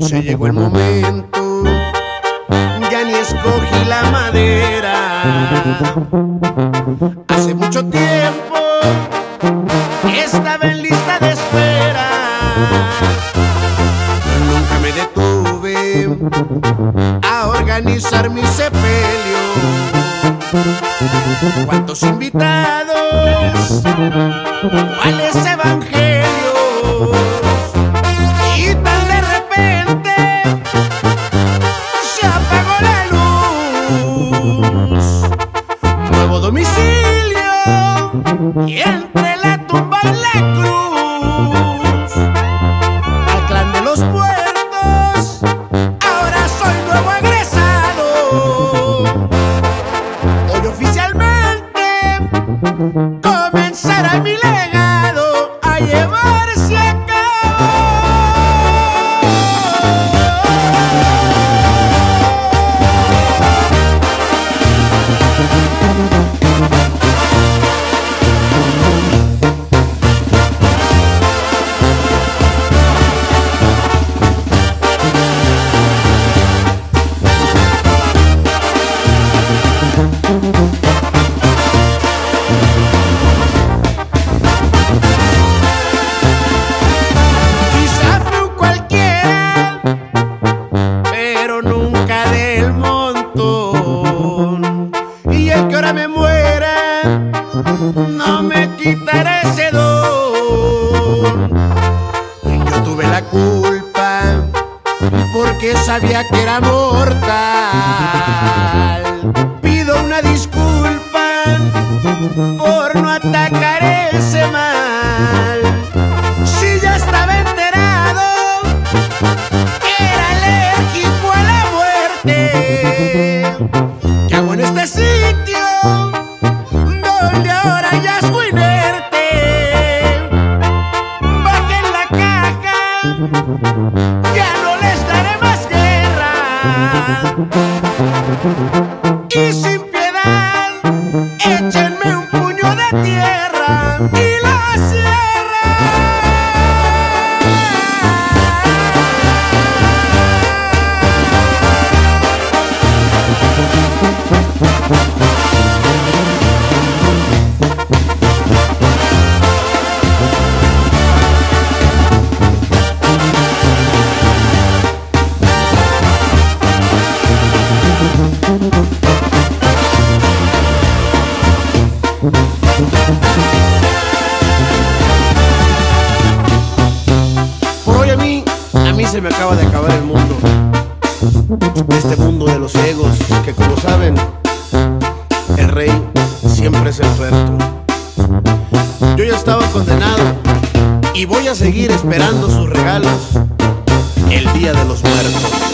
Se llegó el momento, ya ni escogí la madera. Hace mucho tiempo estaba en lista de espera. Nunca me detuve a organizar mi sepelio. ¿Cuántos invitados? ¿Cuáles evangelios? Y tan de repente se apagó la luz. Nuevo domicilio y entre la tumba y la cruz. No me quitará ese don. Yo tuve la culpa, porque sabía que era mortal. Pido una disculpa por no atacar ese mal. Si ya estaba enterado era alérgico a la muerte. ¿Qué hago en este sitio Y sin piedad, échenme un puño de tierra. Y la se me acaba de acabar el mundo. Este mundo de los ciegos, que como saben, el rey siempre es el tuerto. Yo ya estaba condenado y voy a seguir esperando sus regalos el día de los muertos.